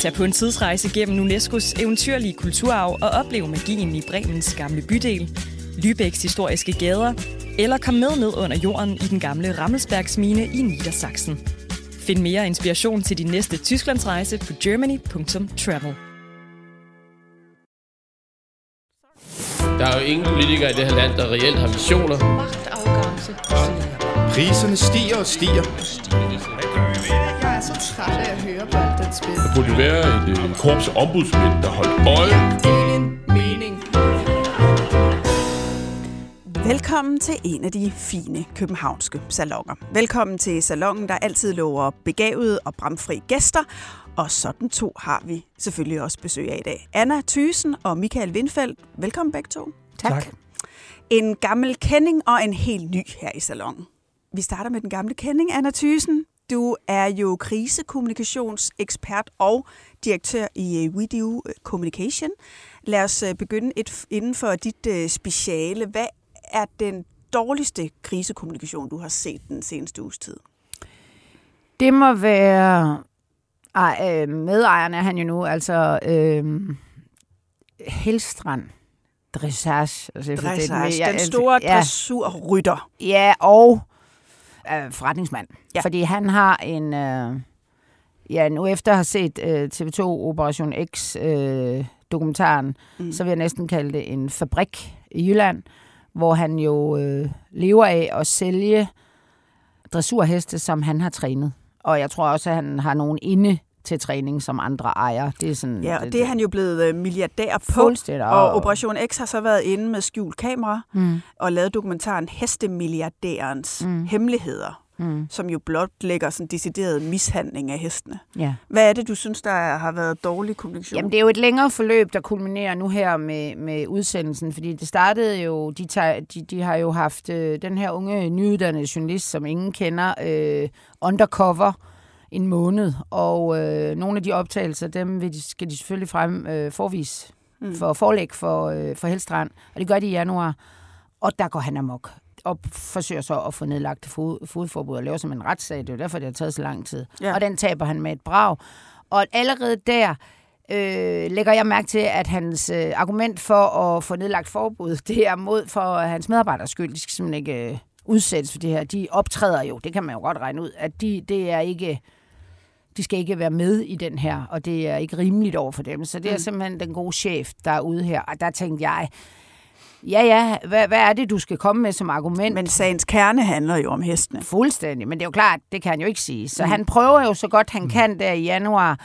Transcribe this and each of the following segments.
Tag på en tidsrejse gennem UNESCO's eventyrlige kulturarv og oplev magien i Bremens gamle bydel, Lübecks historiske gader, eller kom med ned under jorden i den gamle Rammelsbergsmine i Niedersachsen. Find mere inspiration til din næste Tysklandsrejse på germany.travel. Der er jo ingen politikere i det her land, der reelt har visioner. Priserne stiger og stiger. Jeg er så træt af at høre på alt det spil. Der burde jo være et, øh, korps ombudsmænd, der holdt øje. Ingen mening. Velkommen til en af de fine københavnske salonger. Velkommen til salongen, der altid lover begavede og bramfri gæster. Og sådan to har vi selvfølgelig også besøg af i dag. Anna Thysen og Michael Windfeldt. Velkommen begge to. Tak. tak. En gammel kending og en helt ny her i salongen. Vi starter med den gamle kending, Anna Thysen. Du er jo krisekommunikationsekspert og direktør i øh, WeDo Communication. Lad os øh, begynde et, inden for dit speciale. Hvad er den dårligste krisekommunikation, du har set den seneste uges tid? Det må være... Ej, medejerne er han jo nu, altså øh, Helstrand. Dressage. Altså, dressage. Det, den store ja, dressurrytter. Ja, og øh, forretningsmand. Ja. Fordi han har en... Øh, ja, nu efter at have set øh, TV2 Operation X øh, dokumentaren, mm. så vil jeg næsten kalde det en fabrik i Jylland, hvor han jo øh, lever af at sælge dressurheste, som han har trænet. Og jeg tror også, at han har nogen inde til træning, som andre ejer. Det er sådan, ja, og det, det er han jo blevet øh, milliardær på. Og Operation X har så været inde med skjult kamera mm. og lavet dokumentaren Hestemilliardærens mm. hemmeligheder. Mm. som jo blot lægger sådan decideret mishandling af hestene. Ja. Hvad er det, du synes, der har været dårlig kommunikation? Jamen, det er jo et længere forløb, der kulminerer nu her med, med udsendelsen, fordi det startede jo, de, tager, de, de har jo haft øh, den her unge nyuddannede journalist, som ingen kender, øh, undercover, en måned, og øh, nogle af de optagelser, dem vil de, skal de selvfølgelig frem øh, forvise mm. for forlæg for, øh, for Helstrand, og det gør de i januar, og der går han amok og forsøger så at få nedlagt fod, fodforbud og lave som en retssag. Det er derfor, det har taget så lang tid. Ja. Og den taber han med et brag. Og allerede der øh, lægger jeg mærke til, at hans øh, argument for at få nedlagt forbud, det er mod for hans medarbejders skyld. De skal simpelthen ikke øh, udsættes for det her. De optræder jo, det kan man jo godt regne ud, at de, det er ikke de skal ikke være med i den her, og det er ikke rimeligt over for dem. Så det er mm. simpelthen den gode chef, der er ude her. Og der tænkte jeg, ja ja, hvad, hvad er det, du skal komme med som argument? Men sagens kerne handler jo om hestene. Fuldstændig, men det er jo klart, det kan han jo ikke sige. Så mm. han prøver jo så godt han mm. kan der i januar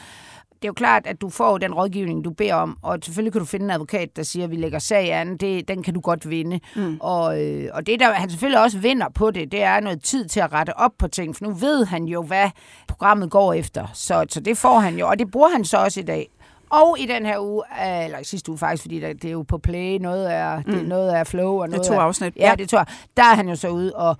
det er jo klart, at du får den rådgivning, du beder om, og selvfølgelig kan du finde en advokat, der siger, at vi lægger sag an, det, den kan du godt vinde. Mm. Og, øh, og det, der han selvfølgelig også vinder på det, det er noget tid til at rette op på ting, for nu ved han jo, hvad programmet går efter. Så, så det får han jo, og det bruger han så også i dag. Og i den her uge, eller i sidste uge faktisk, fordi det er jo på play, noget er, mm. det, noget er flow. Og noget det er to afsnit. Er, ja, det tror jeg. Der er han jo så ude og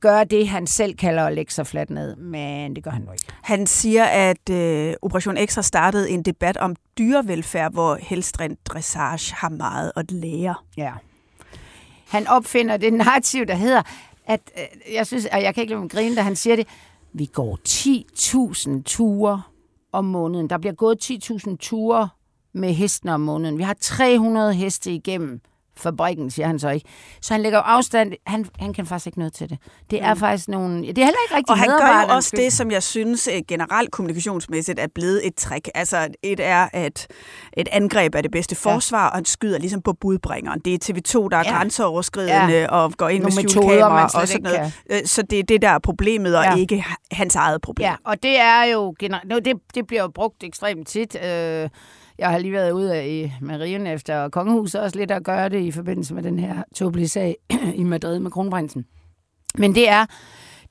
gøre det, han selv kalder at lægge sig fladt ned, men det gør han jo ikke. Han siger, at øh, Operation X har startet en debat om dyrevelfærd, hvor Helstrand Dressage har meget at lære. Ja. Han opfinder det narrativ, der hedder, at øh, jeg synes, at jeg kan ikke lade mig grine, da han siger det, vi går 10.000 ture om måneden. Der bliver gået 10.000 ture med hesten om måneden. Vi har 300 heste igennem fabrikken, siger han så ikke. Så han lægger afstand. Han, han kan faktisk ikke noget til det. Det er mm. faktisk nogle... Det er heller ikke rigtig Og han gør jo også det, som jeg synes øh, generelt kommunikationsmæssigt er blevet et trick. Altså, et er, at et angreb er det bedste forsvar, ja. og han skyder ligesom på budbringeren. Det er TV2, der er ja. grænseoverskridende ja. og går ind Nogle med skjulkamera og sådan noget. Kan. Øh, så det er det, der er problemet, og ja. ikke hans eget problem. Ja, og det er jo... Det, det bliver jo brugt ekstremt tit. Øh, jeg har lige været ude i Marien efter kongehuset, også lidt at gøre det i forbindelse med den her tåbelige sag i Madrid med kronprinsen. Men det er,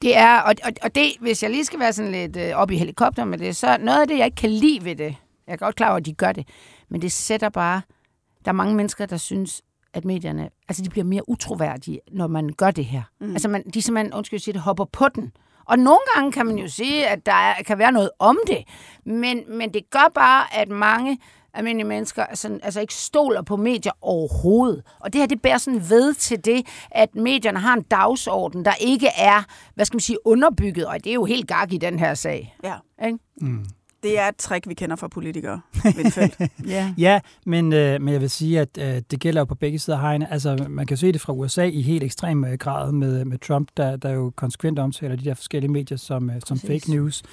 det er og, og, og det, hvis jeg lige skal være sådan lidt øh, op i helikopter med det, så noget af det, jeg ikke kan lide ved det, jeg er godt klar over, at de gør det, men det sætter bare, der er mange mennesker, der synes, at medierne, altså de bliver mere utroværdige, når man gør det her. Mm. Altså man, de simpelthen, undskyld sige det, hopper på den. Og nogle gange kan man jo sige, at der er, kan være noget om det, men, men det gør bare, at mange almindelige mennesker altså, altså ikke stoler på medier overhovedet. Og det her, det bærer sådan ved til det, at medierne har en dagsorden, der ikke er, hvad skal man sige, underbygget, og det er jo helt gak i den her sag. Ja. Ikke? Mm. Det er et trick, vi kender fra politikere. Vindfeldt. Ja. Ja, men, øh, men jeg vil sige, at øh, det gælder jo på begge sider af hegnet. Altså, man kan se det fra USA i helt ekstrem øh, grad med, med Trump, der, der jo konsekvent omtaler de der forskellige medier som, øh, som Præcis. fake news.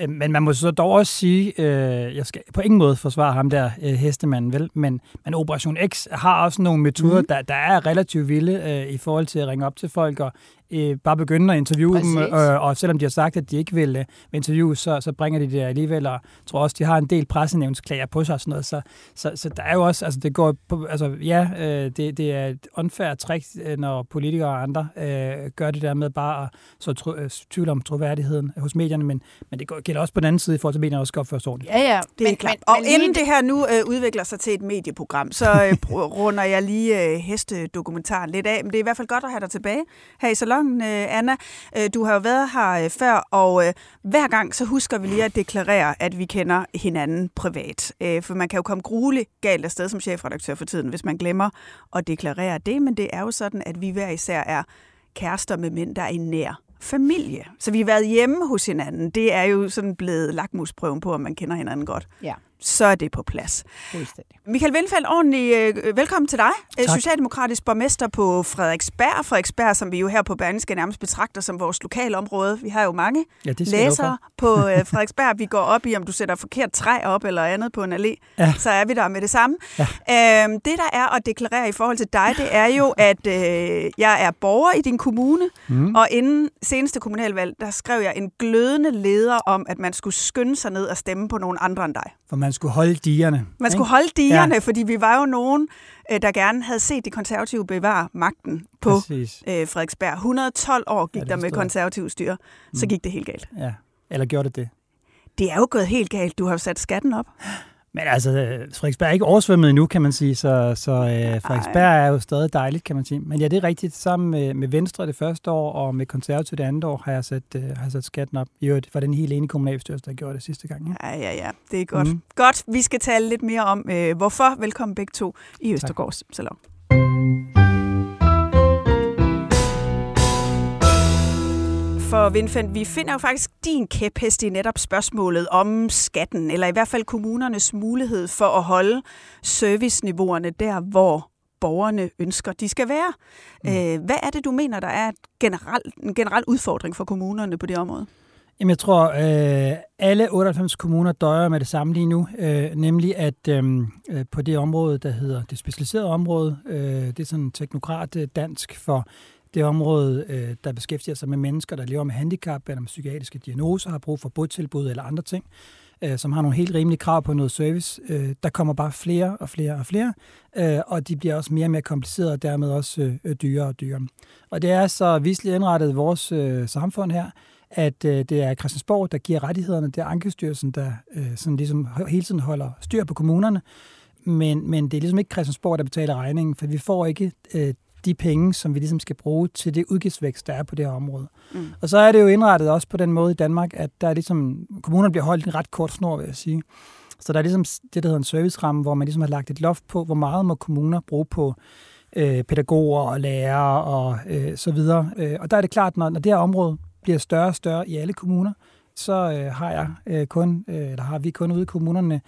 Øh, men man må så dog også sige, øh, jeg skal på ingen måde forsvare ham der, øh, hestemanden, vel? Men, men Operation X har også nogle metoder, mm. der, der er relativt vilde øh, i forhold til at ringe op til folk og øh, bare begynde at interviewe dem, Præcis. øh, og selvom de har sagt, at de ikke vil øh, interviewe, så, så bringer de det alligevel, og jeg tror også, de har en del pressenævnsklager på sig og sådan noget, så, så, så der er jo også, altså det går på, altså ja, øh, det, det er et unfair trick, øh, når politikere og andre øh, gør det der med bare at så tro, øh, tvivl om troværdigheden hos medierne, men, men det går- gælder også på den anden side i forhold til, at medierne også skal opføre sig ordentligt. Ja, ja. Det er men, klart. og inden det her nu øh, udvikler sig til et medieprogram, så øh, runder jeg lige øh, hestedokumentaren lidt af. Men det er i hvert fald godt at have dig tilbage her i salongen, sæsonen, øh, Anna. Øh, du har jo været her øh, før, og hver gang så husker vi lige at deklarere, at vi kender hinanden privat. For man kan jo komme grueligt galt afsted som chefredaktør for tiden, hvis man glemmer at deklarere det. Men det er jo sådan, at vi hver især er kærester med mænd, der er i nær familie. Så vi har været hjemme hos hinanden. Det er jo sådan blevet lakmusprøven på, om man kender hinanden godt. Ja, så er det på plads. fuldstændig. Michael Windfeldt, ordentlig øh, velkommen til dig. Tak. Socialdemokratisk borgmester på Frederiksberg. Frederiksberg, som vi jo her på Berlingske nærmest betragter som vores lokalområde. Vi har jo mange Ja, læsere på øh, Frederiksberg. Vi går op i, om du sætter forkert træ op eller andet på en allé. Ja. Så er vi der med det samme. Ja. Øhm, det, der er at deklarere i forhold til dig, det er jo, at øh, jeg er borger i din kommune. Mm. Og inden seneste kommunalvalg, der skrev jeg en glødende leder om, at man skulle skynde sig ned og stemme på nogen andre end dig. For man skulle holde dierne. Man skulle ikke? holde dierne, ja. fordi vi var jo nogen, øh, der gerne havde set de konservative bevare magten på Præcis. øh, Frederiksberg. 112 år gik det der med konservativ styre, så Mm. gik det helt galt. Ja. Eller gjorde det det? Det er jo gået helt galt. Du har jo sat skatten op. Men altså, Frederiksberg er ikke oversvømmet endnu, kan man sige, så, så øh, Frederiksberg er jo stadig dejligt, kan man sige. Men ja, det er rigtigt. Sammen med, med Venstre det første år, og med Konservativ det andet år, har jeg sat, øh, har jeg sat skatten op. I øvrigt var den helt ene kommunalbestyrelse, der gjorde det sidste gang. Ja. Ja, ja, ja. Det er godt. Mm. Godt. Vi skal tale lidt mere om, øh, hvorfor. Velkommen begge to i Østergaards Salon. For Vindfeldt, vi finder jo faktisk din kæphest i netop spørgsmålet om skatten, eller i hvert fald kommunernes mulighed for at holde serviceniveauerne der, hvor borgerne ønsker, de skal være. Mm. Øh, hvad er det, du mener, der er et generel, en generel udfordring for kommunerne på det område? Jamen, jeg tror, øh, alle 98 kommuner døjer med det samme lige nu, øh, nemlig at øh, øh, på det område, der hedder det specialiserede område, øh, det er sådan teknokrat øh, dansk for det område, øh, der beskæftiger sig med mennesker, der lever med handicap eller med psykiatriske diagnoser, har brug for botilbud eller andre ting, øh, som har nogle helt rimelige krav på noget service. Øh, der kommer bare flere og flere og flere, øh, og de bliver også mere og mere komplicerede, og dermed også øh, dyrere og dyrere. Og det er så visligt indrettet i vores øh, samfund her, at øh, det er Christiansborg, der giver rettighederne. Det er Ankestyrelsen, der øh, sådan ligesom hele tiden holder styr på kommunerne. Men, men det er ligesom ikke Christiansborg, der betaler regningen, for vi får ikke øh, de penge, som vi ligesom skal bruge til det udgiftsvækst, der er på det her område. Mm. Og så er det jo indrettet også på den måde i Danmark, at der er ligesom, kommunerne bliver holdt en ret kort snor, vil jeg sige. Så der er ligesom det, der hedder en serviceramme, hvor man ligesom har lagt et loft på, hvor meget må kommuner bruge på øh, pædagoger og lærere og øh, så videre. Øh, og der er det klart, når, når det her område bliver større og større i alle kommuner, så øh, har jeg øh, kun, øh, eller har vi kun ude i kommunerne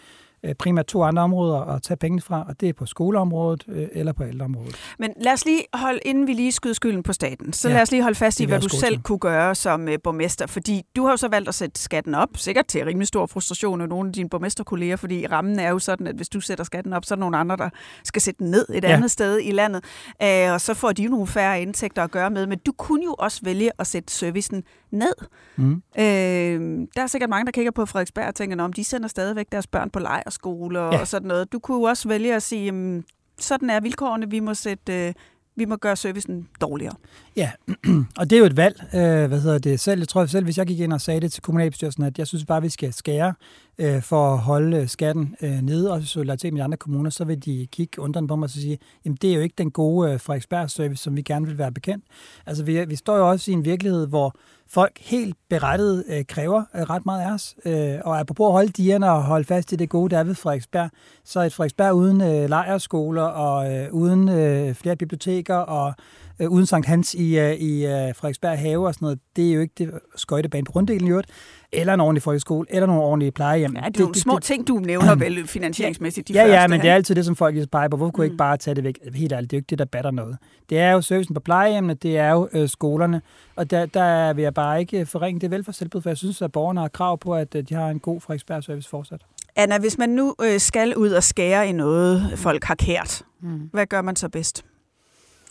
primært to andre områder at tage pengene fra, og det er på skoleområdet øh, eller på ældreområdet. Men lad os lige holde, inden vi lige skyder skylden på staten, så ja, lad os lige holde fast i, hvad du gå selv kunne gøre som uh, borgmester. Fordi du har jo så valgt at sætte skatten op, sikkert til rimelig stor frustration af nogle af dine borgmesterkolleger, fordi rammen er jo sådan, at hvis du sætter skatten op, så er der nogle andre, der skal sætte den ned et ja. Andet sted i landet. Uh, og så får de nogle færre indtægter at gøre med. Men du kunne jo også vælge at sætte servicen ned. Mm. Øh, der er sikkert mange, der kigger på Frederiksberg og tænker, om de sender stadigvæk deres børn på lejerskole og, ja. Og sådan noget. Du kunne jo også vælge at sige, jamen, sådan er vilkårene, vi må sætte... Øh, vi må gøre servicen dårligere. Ja, og det er jo et valg. Øh, hvad hedder det selv? Jeg tror selv, hvis jeg gik ind og sagde det til kommunalbestyrelsen, at jeg synes bare, vi skal skære øh, for at holde skatten øh, nede, og i solidaritet med de andre kommuner, så vil de kigge undrende på mig og så sige, jamen det er jo ikke den gode øh, Frederiksberg-service, som vi gerne vil være bekendt. Altså vi, vi står jo også i en virkelighed, hvor folk helt berettet øh, kræver øh, ret meget af os. Øh, og apropos at holde dierne og holde fast i det gode, der er ved Frederiksberg, så et Frederiksberg uden øh, lejerskoler og øh, uden øh, flere biblioteker og øh, uden Sankt Hans i, øh, i øh, Frederiksberg Have og sådan noget, det er jo ikke det skøjtebane på runddelen i øvrigt, eller en ordentlig folkeskole, eller nogle ordentlige plejehjem. Ja, det er nogle små ting, du nævner vel finansieringsmæssigt de ja, første. Ja, men det er altid det, som folk peger på. Hvorfor kunne jeg ikke bare tage det væk? Helt ærligt, det er jo ikke det, der batter noget. Det er jo servicen på plejehjemmene, det er jo øh, skolerne, og der, der vil jeg bare ikke forringe det velfærdstilbud, for jeg synes, at borgerne har krav på, at øh, de har en god Frederiksberg-service fortsat. Anna, hvis man nu øh, skal ud og skære i noget, folk har kært, mm. hvad gør man så bedst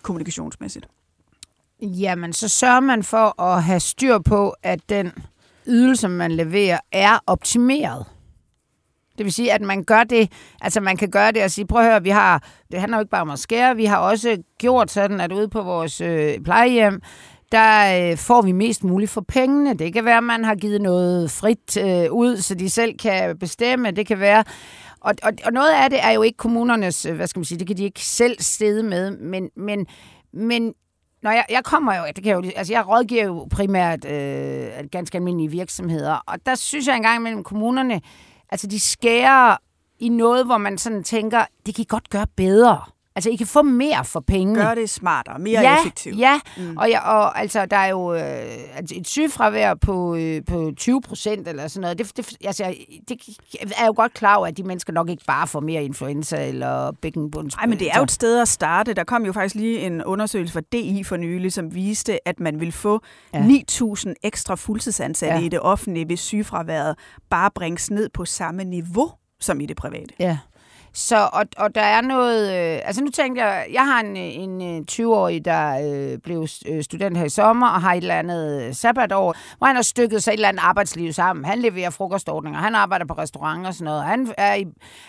kommunikationsmæssigt? Jamen, så sørger man for at have styr på, at den ydelse, man leverer, er optimeret. Det vil sige, at man gør det, altså man kan gøre det og sige, prøv at høre, vi har, det handler jo ikke bare om at skære, vi har også gjort sådan, at ude på vores øh, plejehjem, der øh, får vi mest muligt for pengene. Det kan være, at man har givet noget frit øh, ud, så de selv kan bestemme. Det kan være, og, og, og noget af det er jo ikke kommunernes, øh, hvad skal man sige, det kan de ikke selv stede med, men, men, men når jeg, jeg kommer jo, det kan jo, altså jeg rådgiver jo primært øh, ganske almindelige virksomheder, og der synes jeg engang mellem kommunerne, altså de skærer i noget, hvor man sådan tænker, det kan I godt gøre bedre. Altså, I kan få mere for pengene. Gør det smartere, mere ja, effektivt. Ja, mm. og, ja, og altså, der er jo øh, altså et sygefravær på, øh, på 20 procent eller sådan noget. Det, det, altså, det er jo godt klar over, at de mennesker nok ikke bare får mere influenza eller bækkenbunds. Nej, men det er jo et sted at starte. Der kom jo faktisk lige en undersøgelse fra DI for nylig, som viste, at man vil få ja. 9.000 ekstra fuldtidsansatte ja. i det offentlige, hvis sygefraværet bare bringes ned på samme niveau som i det private. Ja. Så, og, og der er noget... Øh, altså nu tænkte jeg, jeg har en, en øh, 20-årig, der øh, blev øh, student her i sommer, og har et eller andet øh, sabbatår, hvor han har stykket sig et eller andet arbejdsliv sammen. Han leverer frokostordninger, han arbejder på restauranter og sådan noget. Han er, i,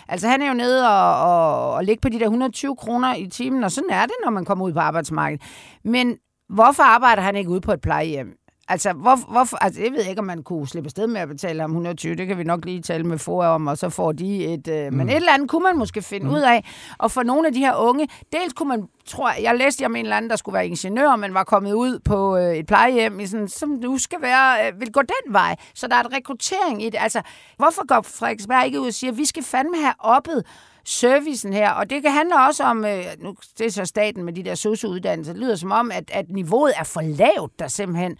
altså han er jo nede og, og, og ligger på de der 120 kroner i timen, og sådan er det, når man kommer ud på arbejdsmarkedet. Men hvorfor arbejder han ikke ude på et plejehjem? Altså, hvor, hvorfor, altså, jeg ved ikke, om man kunne slippe afsted med at betale ham 120. Det kan vi nok lige tale med for om, og så får de et... Øh, mm. Men et eller andet kunne man måske finde mm. ud af. Og for nogle af de her unge, dels kunne man, tror jeg, jeg læste om en eller anden, der skulle være ingeniør, men var kommet ud på øh, et plejehjem, i sådan, som nu skal være, øh, vil gå den vej. Så der er et rekruttering i det. Altså, hvorfor går Frederiksberg ikke ud og siger, at vi skal fandme have oppet servicen her, og det kan handle også om, øh, nu det er så staten med de der sociouddannelser, det lyder som om, at, at niveauet er for lavt der simpelthen.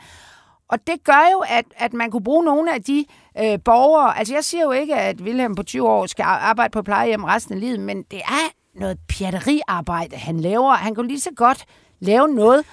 Og det gør jo, at, at man kunne bruge nogle af de øh, borgere... Altså, jeg siger jo ikke, at Wilhelm på 20 år skal arbejde på plejehjem resten af livet, men det er noget pjatteriarbejde, han laver. Han kunne lige så godt lave noget,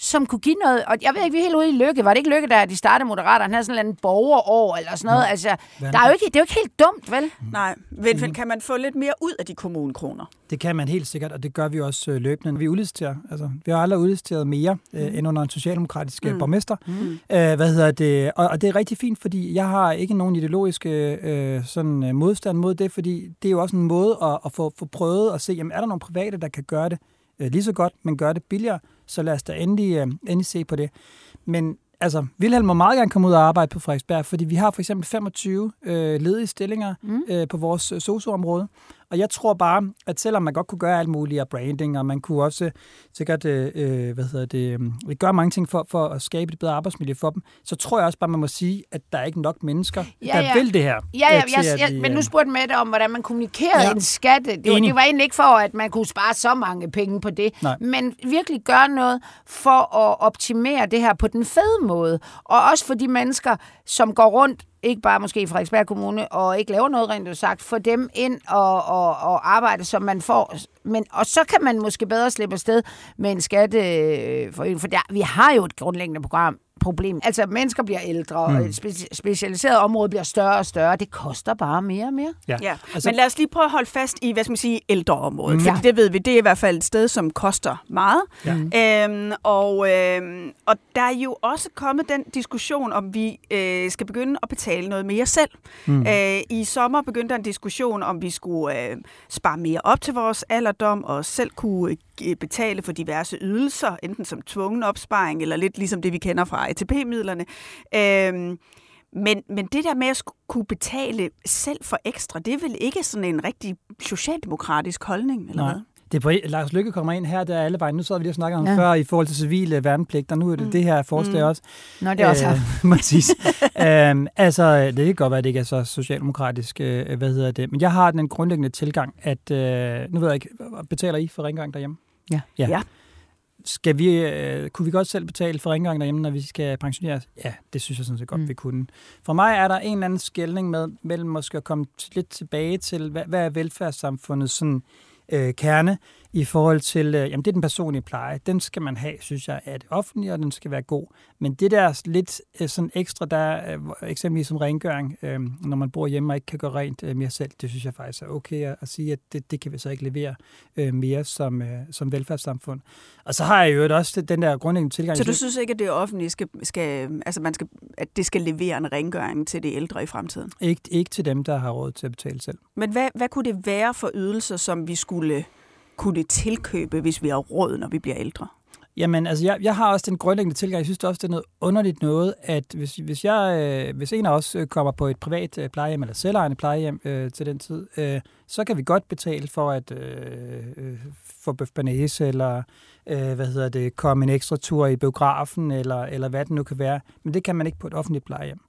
som kunne give noget... Og jeg ved ikke, vi er helt ude i Lykke. Var det ikke Lykke, der de startede Moderater? Han havde sådan en borgerår eller sådan noget. Altså, der er jo ikke, det er jo ikke helt dumt, vel? Nej, men kan man få lidt mere ud af de kommunekroner? Det kan man helt sikkert, og det gør vi også øh, løbende. Vi udliciterer. Altså, vi har aldrig udliciteret mere øh, mm. end under en socialdemokratisk mm. borgmester. Mm. Øh, hvad hedder det? Og, og det er rigtig fint, fordi jeg har ikke nogen ideologiske øh, sådan, øh, modstand mod det, fordi det er jo også en måde at, at få, få prøvet at se, jamen, er der nogle private, der kan gøre det øh, lige så godt, men gøre det billigere, så lad os da endelig, øh, endelig se på det. Men altså, Vilhelm må meget gerne komme ud og arbejde på Frederiksberg, fordi vi har for eksempel 25 øh, ledige stillinger mm. øh, på vores øh, socioområde. Og jeg tror bare, at selvom man godt kunne gøre alt muligt af branding, og man kunne også sikkert øh, hvad hedder det, øh, gøre mange ting for, for at skabe et bedre arbejdsmiljø for dem, så tror jeg også bare, man må sige, at der er ikke nok mennesker, ja, der ja. vil det her. Ja, ja, øh, til, jeg, jeg, vi, men nu øh, spurgte Mette om, hvordan man kommunikerede Ja. en skat. Det, var- Enig. det var egentlig ikke for, at man kunne spare så mange penge på det, Nej. men virkelig gøre noget for at optimere det her på den fede måde. Og også for de mennesker, som går rundt ikke bare måske i Frederiksberg Kommune, og ikke laver noget rent sagt, få dem ind og, og, og arbejde, som man får. Men, og så kan man måske bedre slippe afsted med en skatte, for, for der, vi har jo et grundlæggende program, problem. Altså, mennesker bliver ældre, mm. og et speci- specialiseret område bliver større og større. Det koster bare mere og mere. ja. Ja, Altså- men lad os lige prøve at holde fast i, hvad skal man sige, ældreområdet. Mm. Mm. Ja. Det ved vi, det er i hvert fald et sted, som koster meget. Ja. Øhm, og, øhm, og der er jo også kommet den diskussion, om vi øh, skal begynde at betale noget mere selv. Mm. Øh, I sommer begyndte der en diskussion, om vi skulle øh, spare mere op til vores alderdom, og selv kunne øh, betale for diverse ydelser, enten som tvungen opsparing, eller lidt ligesom det, vi kender fra ATP-midlerne. Øhm, men, men det der med at skulle kunne betale selv for ekstra, det er vel ikke sådan en rigtig socialdemokratisk holdning, eller Nej. hvad? Det er på, Lars Lykke kommer ind her, der er alle vejen. Nu sad vi lige og snakkede om Ja. før i forhold til civile værnepligt, og nu er det mm. det her forslag mm. også. Nå, det er også øh, præcis. øhm, altså, det kan godt være, at det ikke er så socialdemokratisk, øh, hvad hedder det. Men jeg har den grundlæggende tilgang, at, øh, nu ved jeg ikke, betaler I for rengøring derhjemme? Ja. ja. Ja. skal vi, øh, kunne vi godt selv betale for rengøring derhjemme, når vi skal pensioneres? Ja, det synes jeg sådan set godt, mm. vi kunne. For mig er der en eller anden skældning med, mellem måske at komme lidt tilbage til, hvad, hvad er velfærdssamfundet sådan øh, kerne i forhold til, øh, jamen det er den personlige pleje. Den skal man have, synes jeg, af det offentlige, og den skal være god. Men det der lidt øh, sådan ekstra, der øh, eksempelvis som rengøring, øh, når man bor hjemme og ikke kan gøre rent øh, mere selv, det synes jeg faktisk er okay at, at sige, at det, det kan vi så ikke levere øh, mere som, øh, som velfærdssamfund. Og så har jeg jo også den der grundlæggende tilgang. Så du synes ikke, at det offentlige skal, skal, altså man skal, at det skal levere en rengøring til de ældre i fremtiden? Ikke, ikke til dem, der har råd til at betale selv. Men hvad, hvad kunne det være for ydelser, som vi skulle kunne tilkøbe, hvis vi har råd, når vi bliver ældre? Jamen, altså, jeg, jeg har også den grundlæggende tilgang. Jeg synes det også, det er noget underligt noget, at hvis, hvis, jeg, øh, hvis en af os øh, kommer på et privat øh, plejehjem, eller selvejende plejehjem øh, til den tid, øh, så kan vi godt betale for at øh, øh, få bøf eller øh, hvad hedder det, komme en ekstra tur i biografen, eller, eller hvad det nu kan være. Men det kan man ikke på et offentligt plejehjem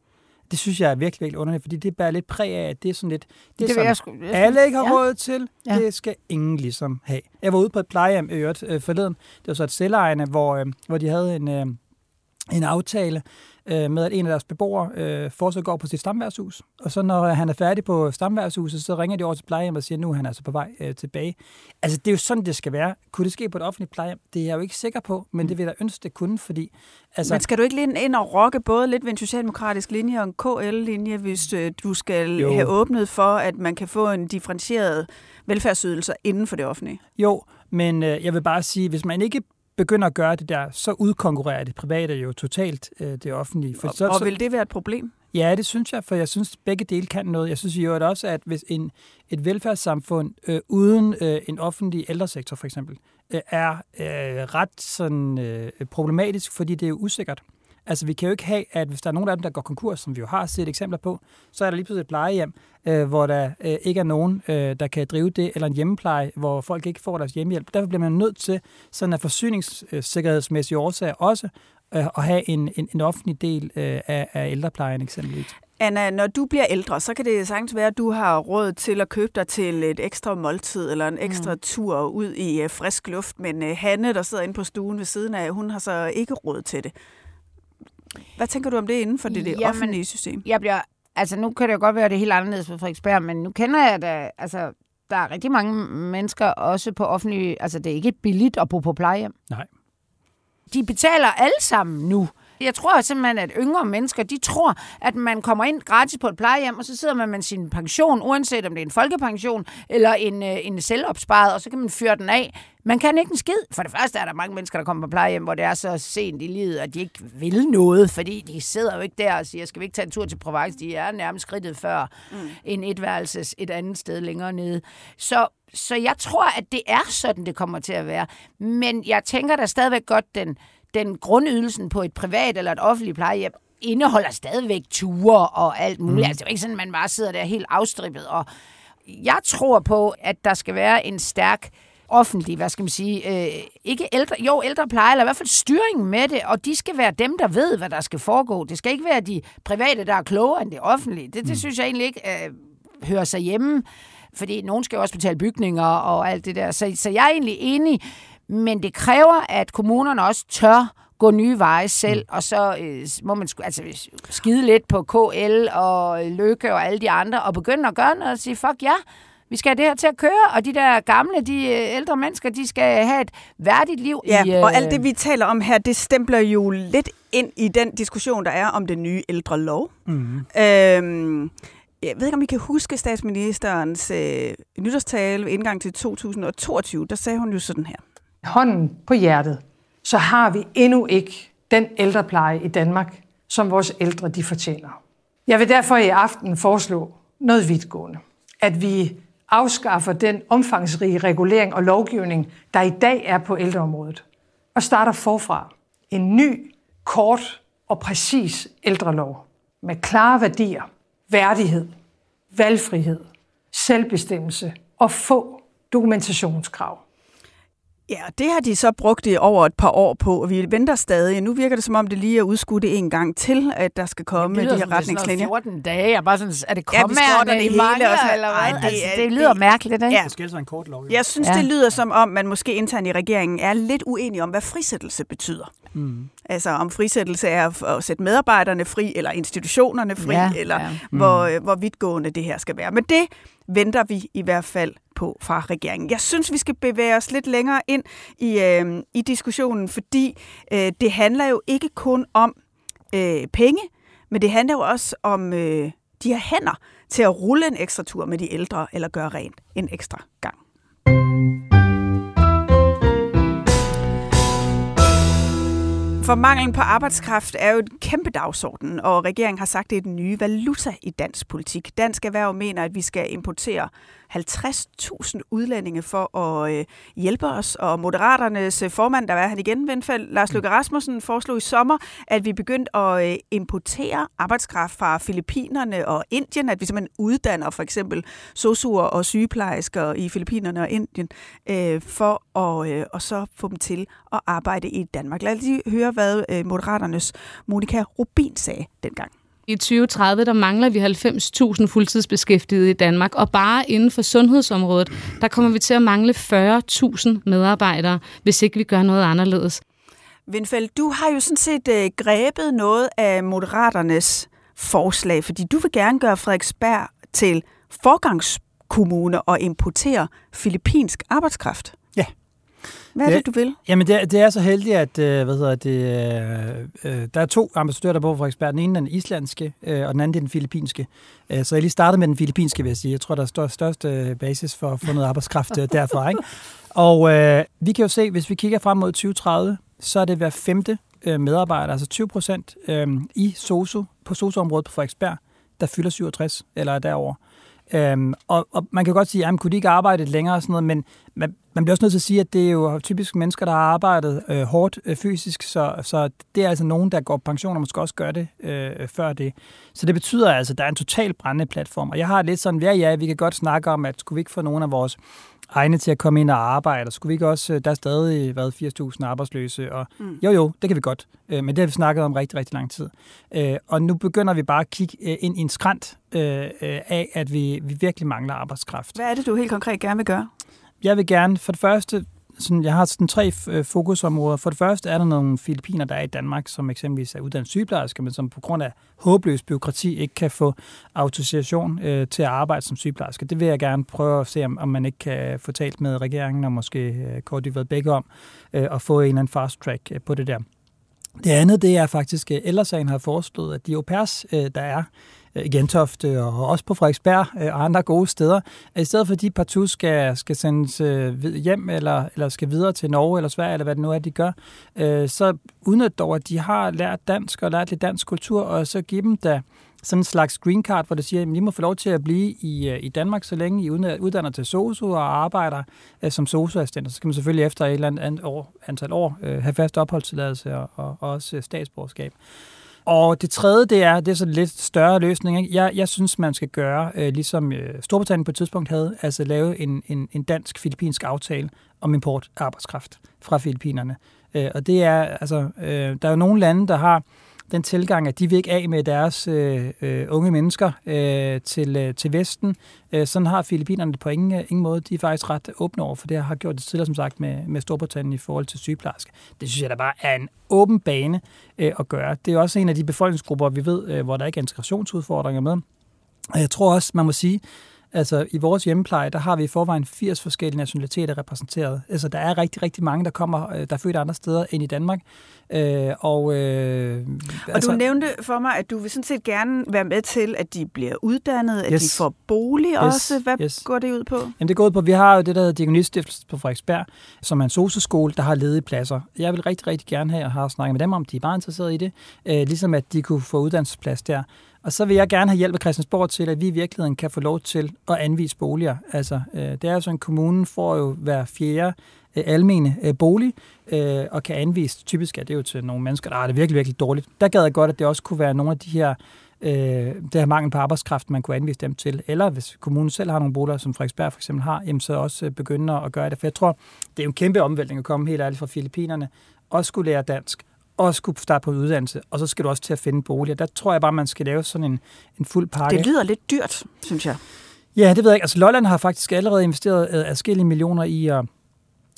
det synes jeg er virkelig, virkelig underligt, fordi det er bare lidt præg af, at det er sådan lidt, det, det som jeg sku, jeg alle ikke har ja. råd til, ja. det skal ingen ligesom have. Jeg var ude på et plejehjem i øvrigt øh, forleden, det var så et selvejende, hvor, øh, hvor de havde en, øh, en aftale, øh, med, at en af deres beboere øh, fortsat går på sit stamværshus. Og så når han er færdig på stamværshuset, så ringer de over til plejehjem og siger, at nu er han altså på vej øh, tilbage. Altså, det er jo sådan, det skal være. Kunne det ske på et offentligt plejehjem? Det er jeg jo ikke sikker på, men det vil jeg ønske, det kunne, fordi... Altså, men skal du ikke lige ind og rokke både lidt ved en socialdemokratisk linje og en KL-linje, hvis øh, du skal jo. have åbnet for, at man kan få en differentieret velfærdsydelser inden for det offentlige? Jo, men øh, jeg vil bare sige, hvis man ikke begynder at gøre det der, så udkonkurrerer det private jo totalt øh, det offentlige. For og, så, og vil det være et problem? Ja, det synes jeg, for jeg synes, begge dele kan noget. Jeg synes jo også, at hvis en, et velfærdssamfund øh, uden øh, en offentlig ældresektor for eksempel, øh, er øh, ret sådan, øh, problematisk, fordi det er jo usikkert. Altså, vi kan jo ikke have, at hvis der er nogen af dem, der går konkurs, som vi jo har set eksempler på, så er der lige pludselig et plejehjem, øh, hvor der øh, ikke er nogen, øh, der kan drive det, eller en hjemmepleje, hvor folk ikke får deres hjemmehjælp. Derfor bliver man nødt til, sådan af forsyningssikkerhedsmæssige årsager også, øh, at have en, en, en offentlig del øh, af, af ældreplejen eksempelvis. Anna, når du bliver ældre, så kan det sagtens være, at du har råd til at købe dig til et ekstra måltid eller en ekstra mm. tur ud i uh, frisk luft, men uh, Hanne, der sidder inde på stuen ved siden af, hun har så ikke råd til det. Hvad tænker du om det inden for det, det Jamen, offentlige system? Jeg bliver, altså nu kan det jo godt være, at det er helt anderledes på Frederiksberg, men nu kender jeg da, altså der er rigtig mange mennesker også på offentlige, altså det er ikke billigt at bo på plejehjem. Nej. De betaler alle sammen nu. Jeg tror simpelthen, at yngre mennesker, de tror, at man kommer ind gratis på et plejehjem, og så sidder man med sin pension, uanset om det er en folkepension eller en, øh, en selvopsparet, og så kan man fyre den af. Man kan ikke en skid. For det første er der mange mennesker, der kommer på plejehjem, hvor det er så sent i livet, at de ikke vil noget, fordi de sidder jo ikke der og siger, skal vi ikke tage en tur til Provence? De er nærmest skridtet før mm. en etværelses et andet sted længere nede. Så så jeg tror, at det er sådan, det kommer til at være. Men jeg tænker da stadigvæk godt, den, den grundydelsen på et privat eller et offentligt plejehjem indeholder stadigvæk ture og alt muligt. Mm. Altså, det er jo ikke sådan, at man bare sidder der helt afstrippet. Og jeg tror på, at der skal være en stærk offentlig, hvad skal man sige, øh, ikke ældre, jo ældrepleje, eller i hvert fald styring med det, og de skal være dem, der ved, hvad der skal foregå. Det skal ikke være de private, der er klogere end det offentlige. Det, det mm. synes jeg egentlig ikke øh, hører sig hjemme, fordi nogen skal jo også betale bygninger og alt det der. Så, så jeg er egentlig enig men det kræver, at kommunerne også tør gå nye veje selv, mm. og så øh, må man altså, skide lidt på KL og Lykke og alle de andre, og begynde at gøre noget og sige, fuck ja, vi skal have det her til at køre, og de der gamle, de øh, ældre mennesker, de skal have et værdigt liv. Ja, i, øh... og alt det, vi taler om her, det stempler jo lidt ind i den diskussion, der er om den nye ældre lov. Mm. Øhm, jeg ved ikke, om I kan huske statsministerens øh, nytårstale ved indgang til 2022. Der sagde hun jo sådan her hånden på hjertet, så har vi endnu ikke den ældrepleje i Danmark, som vores ældre de fortjener. Jeg vil derfor i aften foreslå noget vidtgående. At vi afskaffer den omfangsrige regulering og lovgivning, der i dag er på ældreområdet, og starter forfra en ny, kort og præcis ældrelov med klare værdier, værdighed, valgfrihed, selvbestemmelse og få dokumentationskrav. Ja, det har de så brugt i over et par år på, og vi venter stadig. Nu virker det som om, det lige er udskudt en gang til, at der skal komme det de her lyder som, det er sådan retningslinjer. noget 14 dage. Jeg bare sådan, er det Ja, vi kommaerne skrotter det i hele mangler, også. eller hvad? Ej, det, det altså, det lyder det- mærkeligt, ikke? Ja. Det skal altså en kort lov. jo. Jeg synes, Ja. det lyder som om, man måske internt i regeringen er lidt uenig om, hvad frisættelse betyder. Mm. Altså om frisættelse er at sætte medarbejderne fri, eller institutionerne fri, Ja, eller ja. hvor, øh, hvor vidtgående det her skal være. Men det venter vi i hvert fald på fra regeringen. Jeg synes, vi skal bevæge os lidt længere ind i, øh, i diskussionen, fordi øh, det handler jo ikke kun om øh, penge, men det handler jo også om øh, de her hænder til at rulle en ekstra tur med de ældre, eller gøre rent en ekstra gang. For manglen på arbejdskraft er jo en kæmpe dagsorden, og regeringen har sagt, at det er den nye valuta i dansk politik. Dansk Erhverv mener, at vi skal importere 50.000 udlændinge for at øh, hjælpe os, og Moderaternes øh, formand, der var han igen, Vindfald, Lars Løkke Rasmussen, foreslog i sommer, at vi begyndte at øh, importere arbejdskraft fra Filippinerne og Indien, at vi simpelthen uddanner for eksempel sosuer og sygeplejersker i Filippinerne og Indien, øh, for at øh, og så få dem til at arbejde i Danmark. Lad os lige høre, hvad øh, Moderaternes Monika Rubin sagde dengang. I 2030 der mangler vi 90.000 fuldtidsbeskæftigede i Danmark, og bare inden for sundhedsområdet, der kommer vi til at mangle 40.000 medarbejdere, hvis ikke vi gør noget anderledes. Vindfeldt, du har jo sådan set øh, grebet noget af Moderaternes forslag, fordi du vil gerne gøre Frederiksberg til forgangskommune og importere filippinsk arbejdskraft. Ja. Hvad er Ja. det, du vil? Jamen, det er, det er så heldigt, at øh, hvad hedder det, øh, øh, der er to ambassadører, der bor på Frederiksberg. Den ene er den islandske, øh, og den anden er den filippinske. Øh, så jeg lige startede med den filippinske, vil jeg sige. Jeg tror, der er stør, største basis for at få noget arbejdskraft øh, derfra. Ikke? Og øh, vi kan jo se, hvis vi kigger frem mod 2030, så er det hver femte øh, medarbejder, altså 20 procent øh, i SOSU, på SOSU-området på Frederiksberg, der fylder 67 eller er derover. Øhm, og, og man kan godt sige, at kunne de ikke arbejde lidt længere og sådan noget, men man, man bliver også nødt til at sige, at det er jo typisk mennesker, der har arbejdet øh, hårdt øh, fysisk, så, så det er altså nogen, der går på pension, og måske også gør det øh, før det. Så det betyder altså, at der er en total brændende platform. Og jeg har lidt sådan, ja ja, vi kan godt snakke om, at skulle vi ikke få nogen af vores egne til at komme ind og arbejde, og skulle vi ikke også, øh, der er stadig været 80.000 arbejdsløse, og Mm. jo jo, det kan vi godt, øh, men det har vi snakket om rigtig, rigtig lang tid. Øh, og nu begynder vi bare at kigge øh, ind i en skrant øh, øh, af, at vi, vi virkelig mangler arbejdskraft. Hvad er det, du helt konkret gerne vil gøre? Jeg vil gerne, for det første, sådan, jeg har sådan tre øh, fokusområder. For det første er der nogle filipiner, der er i Danmark, som eksempelvis er uddannet sygeplejersker, men som på grund af håbløs byråkrati ikke kan få autorisation øh, til at arbejde som sygeplejerske. Det vil jeg gerne prøve at se, om, om man ikke kan få talt med regeringen og måske øh, Kort Dybvad begge om øh, at få en eller anden fast track øh, på det der. Det andet, det er faktisk, øh, at Ældresagen har foreslået, at de au pairs, øh, der er Øh, Gentofte og også på Frederiksberg øh, og andre gode steder, at i stedet for at de partout skal, skal sendes øh, hjem eller, eller skal videre til Norge eller Sverige, eller hvad det nu er, de gør, så udnyt dog, at de har lært dansk og lært lidt dansk kultur, og så give dem da sådan en slags green card, hvor det siger, at I må få lov til at blive i, i Danmark, så længe I uddanner til SOSU og arbejder øh, som SOSU-assistent. Så kan man selvfølgelig efter et eller andet år, antal år øh, have fast opholdstilladelse og, og, og også statsborgerskab. Og det tredje, det er, det er så lidt større løsning. Ikke? Jeg, jeg synes, man skal gøre, øh, ligesom øh, Storbritannien på et tidspunkt havde, altså lave en, en, en dansk-filippinsk aftale om import af arbejdskraft fra Filippinerne. Øh, og det er, altså, øh, der er jo nogle lande, der har den tilgang, at de vil ikke af med deres øh, øh, unge mennesker øh, til, øh, til Vesten. Øh, sådan har Filippinerne det på ingen, øh, ingen måde. De er faktisk ret åbne over for det, og har gjort det tidligere, som sagt, med, med Storbritannien i forhold til sygeplejersker. Det synes jeg da bare er en åben bane øh, at gøre. Det er også en af de befolkningsgrupper, vi ved, øh, hvor der ikke er integrationsudfordringer med. Og jeg tror også, man må sige, Altså i vores hjemmepleje, der har vi i forvejen 80 forskellige nationaliteter repræsenteret. Altså der er rigtig, rigtig mange, der kommer, øh, der er født andre steder end i Danmark. Øh, og, øh, Og altså, du nævnte for mig, at du vil sådan set gerne være med til, at de bliver uddannet, at Yes. de får bolig Yes, også. Hvad yes. går det ud på? Jamen det går ud på, vi har jo det, der hedder Diakoniststiftelsen på Frederiksberg, som er en socioskole, der har ledige pladser. Jeg vil rigtig, rigtig gerne have, og har snakket med dem om, de er meget interesserede i det, øh, ligesom at de kunne få uddannelsesplads der. Og så vil jeg gerne have hjælp af Christiansborg til, at vi i virkeligheden kan få lov til at anvise boliger. Altså, øh, det er jo sådan, at kommunen får jo hver fjerde øh, almene øh, bolig, øh, og kan anvise, typisk er det jo til nogle mennesker, der har det virkelig, virkelig dårligt. Der gad jeg godt, at det også kunne være nogle af de her øh, det her mangel på arbejdskraft, man kunne anvise dem til. Eller hvis kommunen selv har nogle boliger, som Frederiksberg for eksempel har, jamen så også øh, begynde at gøre det. For jeg tror, det er jo en kæmpe omvæltning at komme helt ærligt fra Filippinerne, og skulle lære dansk, også skulle starte på en uddannelse, og så skal du også til at finde boliger. Der tror jeg bare, man skal lave sådan en, en fuld pakke. Det lyder lidt dyrt, synes jeg. Ja, det ved jeg ikke. Altså, Lolland har faktisk allerede investeret øh, adskillige millioner i at,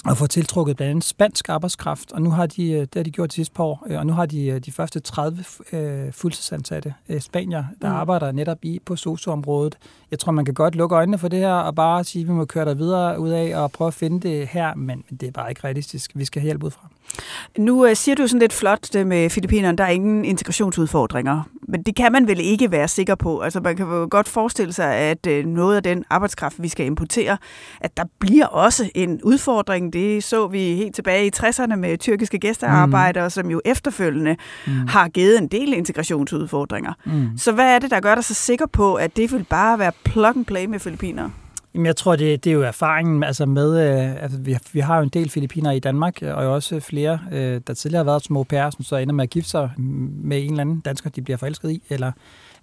at få tiltrukket blandt andet spansk arbejdskraft, og nu har de, øh, det har de gjort de sidste par år, øh, og nu har de øh, de første 30 øh, fuldtidsansatte øh, spanier, der mm. arbejder netop i på socioområdet. Jeg tror, man kan godt lukke øjnene for det her, og bare sige, at vi må køre der videre ud af og prøve at finde det her, men det er bare ikke realistisk. Vi skal have hjælp ud fra. Nu uh, siger du sådan lidt flot det med Filippinerne, der er ingen integrationsudfordringer. Men det kan man vel ikke være sikker på. Altså man kan jo godt forestille sig, at uh, noget af den arbejdskraft, vi skal importere, at der bliver også en udfordring. Det så vi helt tilbage i 60'erne med tyrkiske gæstearbejdere, mm. som jo efterfølgende mm. har givet en del integrationsudfordringer. Mm. Så hvad er det, der gør dig så sikker på, at det vil bare være plug and play med filippinere? Jamen, jeg tror, det, det er jo erfaringen altså med, øh, altså, vi, vi har jo en del filipiner i Danmark, og jo også flere, øh, der tidligere har været au pair, som så ender med at gifte sig med en eller anden dansker, de bliver forelsket i, eller,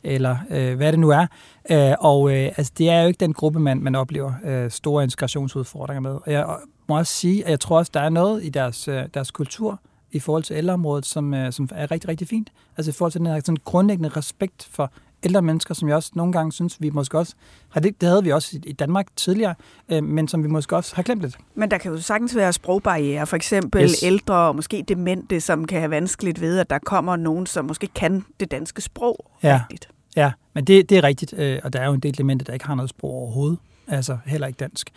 eller øh, hvad det nu er. Øh, og øh, altså, det er jo ikke den gruppe, man, man oplever øh, store integrationsudfordringer med. Og jeg må også sige, at jeg tror også, der er noget i deres, øh, deres kultur, i forhold til ældreområdet, som, øh, som er rigtig, rigtig fint. Altså i forhold til den her sådan grundlæggende respekt for ældre mennesker, som jeg også nogle gange synes, vi måske også har det, det havde vi også i Danmark tidligere, øh, men som vi måske også har glemt lidt. Men der kan jo sagtens være sprogbarriere, for eksempel yes. ældre og måske demente, som kan have vanskeligt ved, at der kommer nogen, som måske kan det danske sprog ja. rigtigt. Ja, men det, det er rigtigt, øh, og der er jo en del demente, der ikke har noget sprog overhovedet. Altså heller ikke dansk.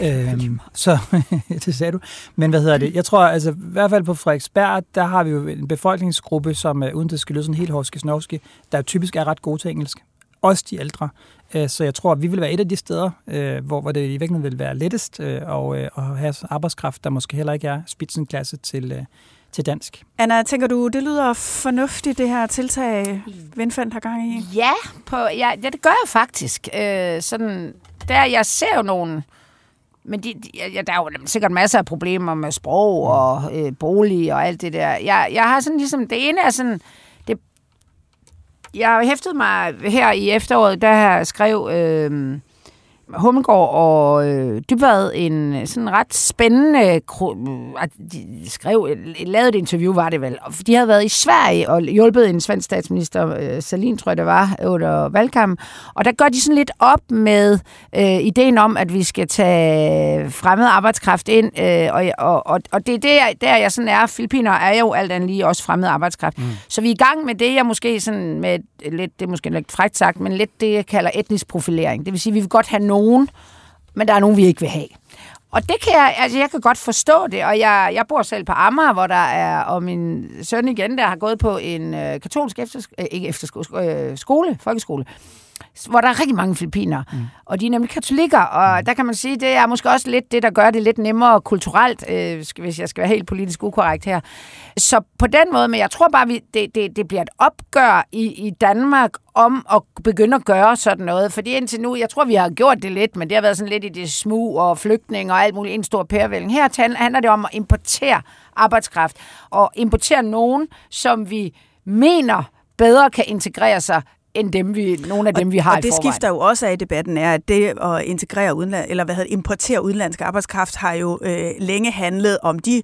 Ja, øhm, så det sagde du. Men hvad hedder det? Jeg tror, altså i hvert fald på Frederiksberg, der har vi jo en befolkningsgruppe, som uden det skal lyde sådan helt snovske, der typisk er ret gode til engelsk. Også de ældre. Øh, så jeg tror, at vi vil være et af de steder, øh, hvor, hvor det i virkeligheden vil være lettest øh, og, at have arbejdskraft, der måske heller ikke er spidsenklasse til, til dansk. Anna, tænker du, det lyder fornuftigt, det her tiltag, Vindfand har gang i? Ja, på, ja, ja det gør jeg faktisk. Øh, sådan der, jeg ser jo nogen, men de, de, ja, der er jo sikkert masser af problemer med sprog og øh, bolig og alt det der. Jeg, jeg har sådan ligesom, det ene er sådan, det, jeg har hæftet mig her i efteråret, der har skrev øh, Hummelgaard og øh, Dybvad en sådan ret spændende... De skrev, lavede et interview, var det vel. De havde været i Sverige og hjulpet en svensk statsminister, øh, Salin tror jeg det var, under valgkampen. Og der gør de sådan lidt op med øh, ideen om, at vi skal tage fremmed arbejdskraft ind. Øh, og, og, og, og det er der, der, jeg sådan er. Filippiner er jo alt andet lige også fremmed arbejdskraft. Mm. Så vi er i gang med det, jeg måske sådan med lidt, det er måske lidt frækt sagt, men lidt det, jeg kalder etnisk profilering. Det vil sige, vi vil godt have nogen, men der er nogen, vi ikke vil have. Og det kan jeg, altså jeg kan godt forstå det, og jeg, jeg bor selv på Amager, hvor der er, og min søn igen, der har gået på en øh, katolsk efterskole, øh, ikke efterskole, øh, skole, folkeskole, hvor der er rigtig mange filipiner, mm. og de er nemlig katolikker, og mm. der kan man sige, det er måske også lidt det, der gør det lidt nemmere kulturelt, øh, hvis jeg skal være helt politisk ukorrekt her. Så på den måde, men jeg tror bare, vi, det, det, det bliver et opgør i, i Danmark om at begynde at gøre sådan noget, fordi indtil nu, jeg tror, vi har gjort det lidt, men det har været sådan lidt i det smug og flygtning og alt muligt, en stor pærevælling. Her handler det om at importere arbejdskraft, og importere nogen, som vi mener bedre kan integrere sig end dem, vi, nogle af dem, og, vi har og i det forvejen. skifter jo også af i debatten, er, at det at integrere udenland, eller hvad hedder, importere udenlandsk arbejdskraft har jo øh, længe handlet om de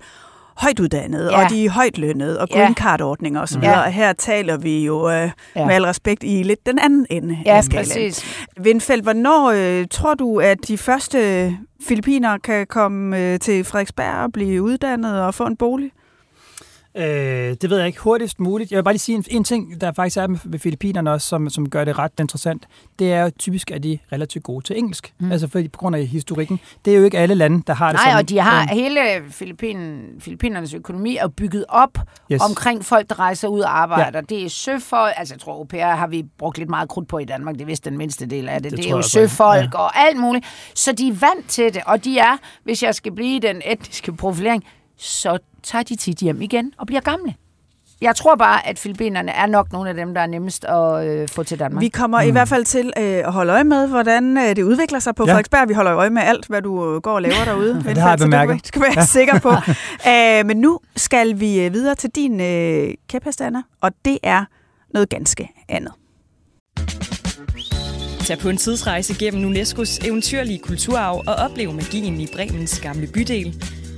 højt uddannede, ja. og de er højt lønnede, og green card-ordninger osv. Ja. Og her taler vi jo øh, ja. med al respekt i lidt den anden ende ja, af skalaen. præcis. Vindfeldt, hvornår øh, tror du, at de første filipiner kan komme øh, til Frederiksberg og blive uddannet og få en bolig? Øh, det ved jeg ikke hurtigst muligt. Jeg vil bare lige sige en, en ting, der faktisk er med, med Filippinerne også, som, som gør det ret interessant. Det er jo typisk, at de er relativt gode til engelsk. Mm. Altså fordi, på grund af historikken. Det er jo ikke alle lande, der har det Nej, sådan. og de har øh, hele Filippin, Filippinernes økonomi er bygget op yes. omkring folk, der rejser ud og arbejder. Ja. Det er søfolk, altså jeg tror, pair har vi brugt lidt meget krudt på i Danmark. Det er vist den mindste del af det. Det, det er jo søfolk ja. og alt muligt. Så de er vant til det, og de er, hvis jeg skal blive den etniske profilering, så tager de tit hjem igen og bliver gamle. Jeg tror bare, at Filippinerne er nok nogle af dem, der er nemmest at øh, få til Danmark. Vi kommer mm. i hvert fald til øh, at holde øje med, hvordan øh, det udvikler sig på ja. Frederiksberg. Vi holder øje med alt, hvad du øh, går og laver derude. det har jeg bemærket. Det skal være ja. sikker på. Æh, øh, men nu skal vi øh, videre til din øh, kæphest, Anna, og det er noget ganske andet. Tag på en tidsrejse gennem UNESCO's eventyrlige kulturarv og oplev magien i Bremens gamle bydel,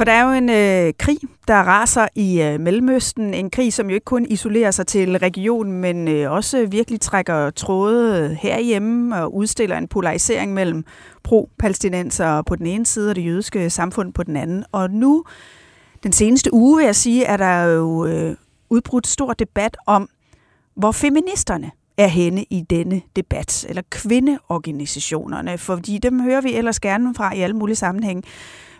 For der er jo en øh, krig, der raser i øh, Mellemøsten. En krig, som jo ikke kun isolerer sig til regionen, men øh, også virkelig trækker tråde herhjemme og udstiller en polarisering mellem pro-palæstinenser på den ene side og det jødiske samfund på den anden. Og nu, den seneste uge, vil jeg sige, er der jo øh, udbrudt stor debat om, hvor feministerne er henne i denne debat, eller kvindeorganisationerne, fordi dem hører vi ellers gerne fra i alle mulige sammenhænge.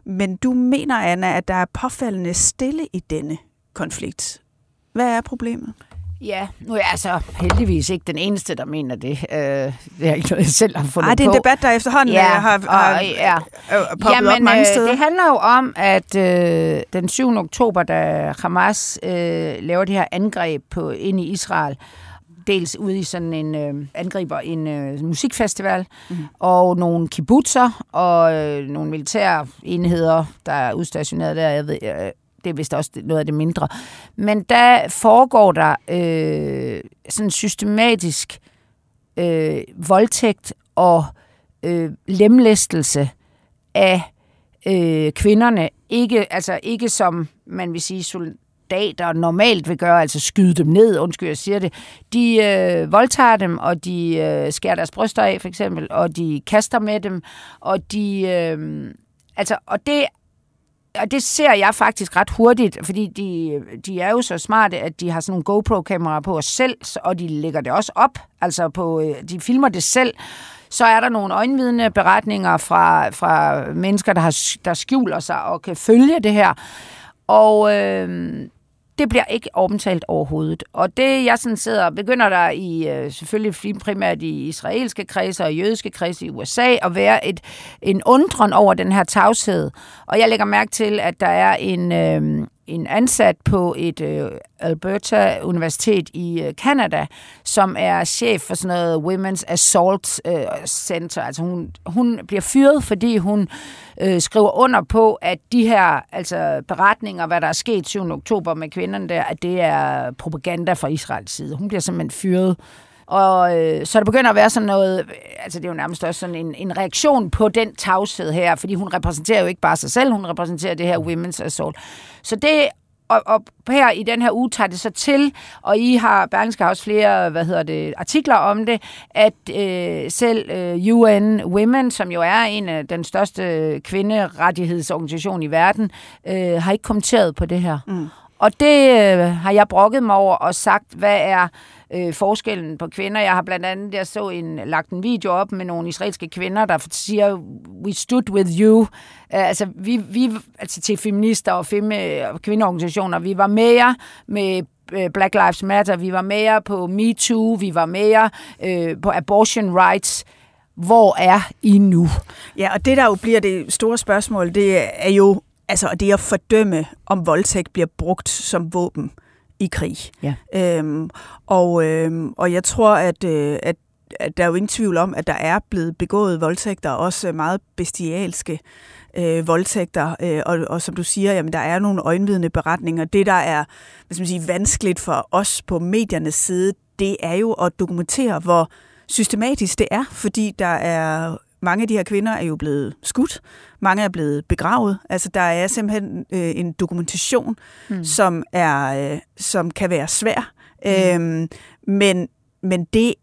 Men du mener, Anna, at der er påfaldende stille i denne konflikt. Hvad er problemet? Ja, nu er jeg altså heldigvis ikke den eneste, der mener det. Øh, det er ikke noget, jeg selv har fundet Ej, det er en på. debat, der efterhånden Ja, har, har og, ja. øh, poppet Jamen, op mange øh, steder. det handler jo om, at øh, den 7. oktober, da Hamas øh, laver det her angreb på ind i Israel, dels ude i sådan en øh, angriber en øh, musikfestival, mm. og nogle kibbutzer og øh, nogle militære enheder, der er udstationeret der. Jeg ved, øh, det er vist også noget af det mindre. Men der foregår der øh, sådan systematisk øh, voldtægt og øh, lemlæstelse af øh, kvinderne. Ikke, altså ikke som man vil sige soldater normalt vil gøre, altså skyde dem ned, undskyld jeg siger det. De øh, voldtager dem, og de øh, skærer deres bryster af for eksempel, og de kaster med dem, og de... Øh, altså, og det og det ser jeg faktisk ret hurtigt, fordi de, de er jo så smarte, at de har sådan nogle GoPro-kameraer på os selv, og de lægger det også op, altså på, øh, de filmer det selv. Så er der nogle øjenvidende beretninger fra, fra mennesker, der, har, der skjuler sig og kan følge det her. Og øh, det bliver ikke omtalt overhovedet. Og det, jeg sådan sidder, begynder der i, øh, selvfølgelig primært i israelske kredse og jødiske kredse i USA, at være et, en undren over den her tavshed. Og jeg lægger mærke til, at der er en, øh, en ansat på et øh, Alberta Universitet i øh, Canada, som er chef for sådan noget Women's Assault øh, Center. Altså hun, hun bliver fyret, fordi hun øh, skriver under på, at de her altså beretninger, hvad der er sket 7. oktober med kvinderne der, at det er propaganda fra Israels side. Hun bliver simpelthen fyret og øh, så der begynder at være sådan noget, altså det er jo nærmest også sådan en, en reaktion på den tavshed her, fordi hun repræsenterer jo ikke bare sig selv, hun repræsenterer det her Women's Assault. Så det, og, og her i den her uge tager det så til, og I har Berlingske også flere hvad hedder det, artikler om det, at øh, selv øh, UN Women, som jo er en af den største kvinderettighedsorganisation i verden, øh, har ikke kommenteret på det her. Mm. Og det øh, har jeg brokket mig over og sagt, hvad er øh, forskellen på kvinder. Jeg har blandt andet, jeg så en, lagt en video op med nogle israelske kvinder, der siger, we stood with you. Uh, altså, vi, vi, altså til feminister og femme, og kvindeorganisationer, vi var med jer med Black Lives Matter, vi var med jer på MeToo, vi var med jer øh, på abortion rights. Hvor er I nu? Ja, og det der jo bliver det store spørgsmål, det er jo altså det at fordømme, om voldtægt bliver brugt som våben i krig. Ja. Øhm, og, øhm, og jeg tror, at, øh, at, at der er jo ingen tvivl om, at der er blevet begået voldtægter, også meget bestialske øh, voldtægter, øh, og, og som du siger, jamen, der er nogle øjenvidende beretninger. Det, der er hvad skal man sige, vanskeligt for os på mediernes side, det er jo at dokumentere, hvor systematisk det er, fordi der er mange af de her kvinder er jo blevet skudt, mange er blevet begravet. Altså der er simpelthen øh, en dokumentation, mm. som er øh, som kan være svær. Mm. Øhm, men men det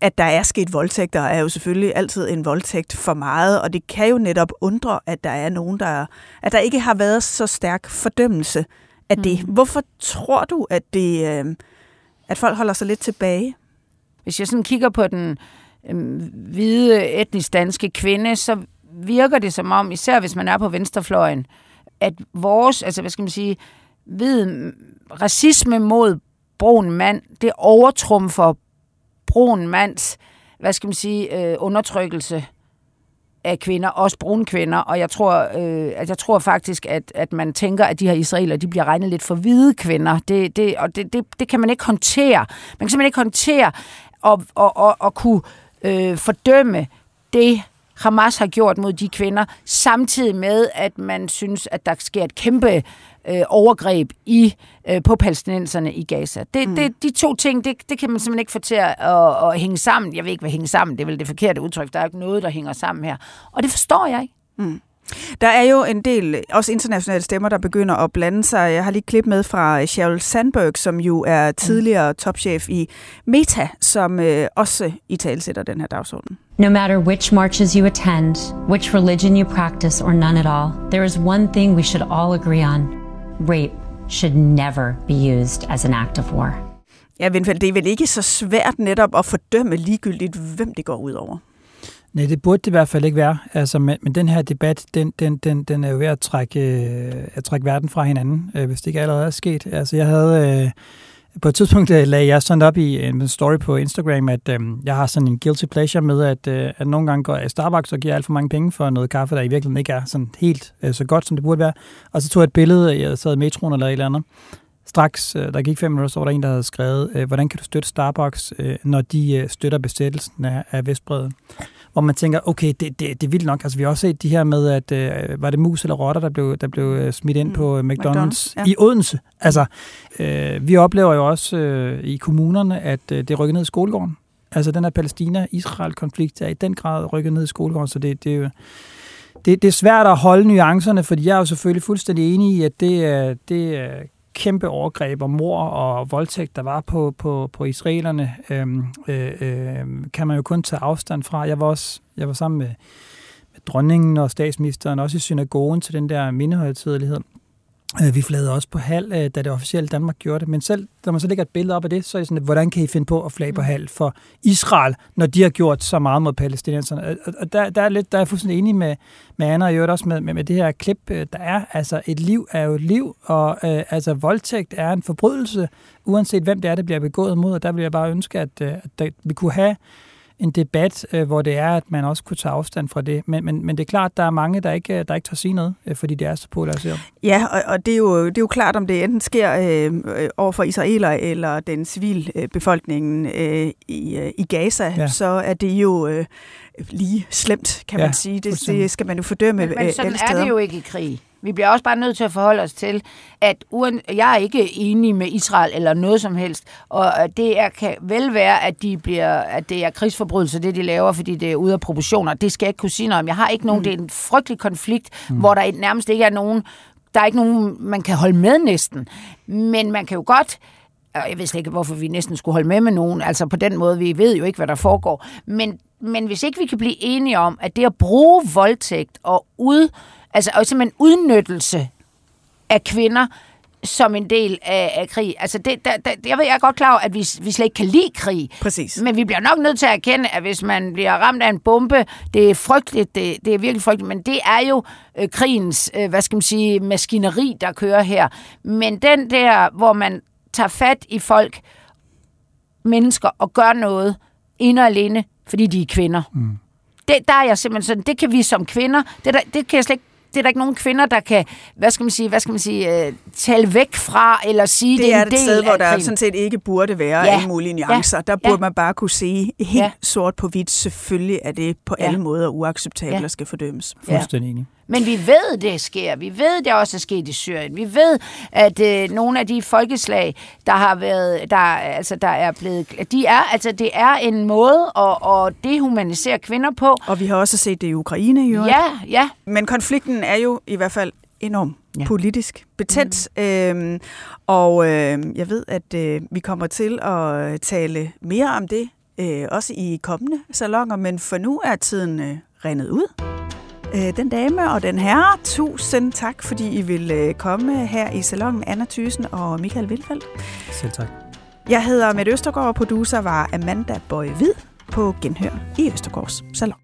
at der er sket voldtægter, er jo selvfølgelig altid en voldtægt for meget, og det kan jo netop undre, at der er nogen, der, at der ikke har været så stærk fordømmelse af det. Mm. Hvorfor tror du, at det, øh, at folk holder sig lidt tilbage? Hvis jeg sådan kigger på den øh, hvide etnisk danske kvinde, så virker det som om, især hvis man er på venstrefløjen, at vores, altså hvad skal man sige, hvid racisme mod brun mand, det overtrumfer brun mands, hvad skal man sige, øh, undertrykkelse af kvinder, også brune kvinder, og jeg tror, øh, at jeg tror faktisk, at, at man tænker, at de her israeler, de bliver regnet lidt for hvide kvinder, det, det, og det, det, det kan man ikke håndtere. Man kan simpelthen ikke håndtere at, at, at, at kunne øh, fordømme det, Hamas har gjort mod de kvinder, samtidig med, at man synes, at der sker et kæmpe øh, overgreb i øh, på palæstinenserne i Gaza. Det, mm. det, de to ting, det, det kan man simpelthen ikke få til at, at, at hænge sammen. Jeg ved ikke, hvad hænge sammen, det er vel det forkerte udtryk. Der er ikke noget, der hænger sammen her. Og det forstår jeg ikke. Mm. Der er jo en del, også internationale stemmer, der begynder at blande sig. Jeg har lige klip med fra Sheryl Sandberg, som jo er tidligere topchef i Meta, som øh, også i talsætter den her dagsorden. No matter which marches you attend, which religion you practice, or none at all, there is one thing we should all agree on. Rape should never be used as an act of war. Ja, Vindfeldt, det er vel ikke så svært netop at fordømme ligegyldigt, hvem det går ud over? Nej, det burde det i hvert fald ikke være. Altså, men, men den her debat, den, den, den, den er jo ved at trække, øh, at trække verden fra hinanden, øh, hvis det ikke allerede er sket. Altså, jeg havde... Øh, på et tidspunkt øh, lagde jeg sådan op i øh, en story på Instagram, at øh, jeg har sådan en guilty pleasure med, at, øh, at nogle gange går jeg i Starbucks og giver alt for mange penge for noget kaffe, der i virkeligheden ikke er sådan helt øh, så godt, som det burde være. Og så tog jeg et billede, øh, jeg sad i metroen eller et eller andet. Straks, øh, der gik fem minutter, så var der en, der havde skrevet, øh, hvordan kan du støtte Starbucks, øh, når de øh, støtter besættelsen af, af Vestbreden? Hvor man tænker, okay, det, det, det er vildt nok. Altså, vi har også set de her med, at øh, var det mus eller rotter, der blev, der blev øh, smidt ind mm. på øh, McDonald's, McDonald's ja. i Odense. Altså, øh, vi oplever jo også øh, i kommunerne, at øh, det rykker ned i skolegården. Altså, den her Palæstina-Israel-konflikt er i den grad rykket ned i skolegården, så det, det er jo det, det er svært at holde nuancerne, fordi jeg er jo selvfølgelig fuldstændig enig i, at det, det kæmpe overgreb og mor og voldtægt, der var på, på, på israelerne, øhm, øh, øh, kan man jo kun tage afstand fra. Jeg var også jeg var sammen med, med dronningen og statsministeren, også i synagogen til den der mindehøjtidelighed. Øh, vi flagede også på halv, øh, da det officielle Danmark gjorde det. Men selv, når man så lægger et billede op af det, så er det sådan, hvordan kan I finde på at flage på mm. halv for Israel, når de har gjort så meget mod palæstinenserne? Og der, der, er, lidt, der er jeg fuldstændig enig med, med Anna, og også med, med, med det her klip, øh, der er. Altså, et liv er jo et liv, og øh, altså, voldtægt er en forbrydelse, uanset hvem det er, det bliver begået mod. Og der vil jeg bare ønske, at, at vi kunne have en debat, øh, hvor det er, at man også kunne tage afstand fra det. Men, men, men det er klart, der er mange, der ikke, der ikke tør sige noget, øh, fordi det er så polariseret. Ja, og, og det, er jo, det er jo klart, om det enten sker øh, over for israeler eller den civile øh, befolkningen øh, i, øh, i Gaza, ja. så er det jo øh, lige slemt, kan ja, man sige. Det, det skal man jo fordømme Men, men sådan er det jo ikke i krig. Vi bliver også bare nødt til at forholde os til, at uen, jeg er ikke enig med Israel eller noget som helst, og det er, kan vel være, at, de bliver, at det er krigsforbrydelser, det de laver, fordi det er ude af proportioner. Det skal jeg ikke kunne sige noget om. Jeg har ikke nogen, mm. det er en frygtelig konflikt, mm. hvor der nærmest ikke er nogen, der er ikke nogen, man kan holde med næsten. Men man kan jo godt jeg ved slet ikke, hvorfor vi næsten skulle holde med med nogen. Altså på den måde, vi ved jo ikke, hvad der foregår. Men, men hvis ikke vi kan blive enige om, at det at bruge voldtægt og ud Altså og simpelthen udnyttelse af kvinder som en del af, af krig. Altså det, der, der, jeg ved, jeg er godt klar over, at vi, vi slet ikke kan lide krig. Præcis. Men vi bliver nok nødt til at erkende, at hvis man bliver ramt af en bombe, det er frygteligt, det, det er virkelig frygteligt, men det er jo øh, krigens, øh, hvad skal man sige, maskineri, der kører her. Men den der, hvor man tager fat i folk, mennesker, og gør noget, ind og alene, fordi de er kvinder. Mm. Det, der er jeg simpelthen sådan, det kan vi som kvinder, det, der, det kan jeg slet ikke det er der ikke nogen kvinder, der kan, hvad skal man sige, hvad skal man sige, uh, tale væk fra, eller sige, det, det er, er et sted, hvor der sådan set ikke burde være ja. alle mulige nuancer. Ja. Der burde ja. man bare kunne sige helt ja. sort på hvidt, selvfølgelig er det på ja. alle måder uacceptabelt ja. og skal fordømmes. Fuldstændig enig. Men vi ved, det sker. Vi ved, det også er sket i Syrien. Vi ved, at øh, nogle af de folkeslag, der har været, der, altså, der er blevet, de er, altså, det er en måde at, at dehumanisere kvinder på. Og vi har også set det i Ukraine, jo. Ja, ja. Men konflikten er jo i hvert fald enormt ja. politisk betændt. Mm. Øhm, og øh, jeg ved, at øh, vi kommer til at tale mere om det, øh, også i kommende salonger, men for nu er tiden øh, rendet ud øh, den dame og den herre. Tusind tak, fordi I vil øh, komme her i salongen, Anna Thysen og Michael Vilfeldt. Selv tak. Jeg hedder Mette Østergaard, og producer var Amanda Bøje Hvid på Genhør i Østergaards Salon.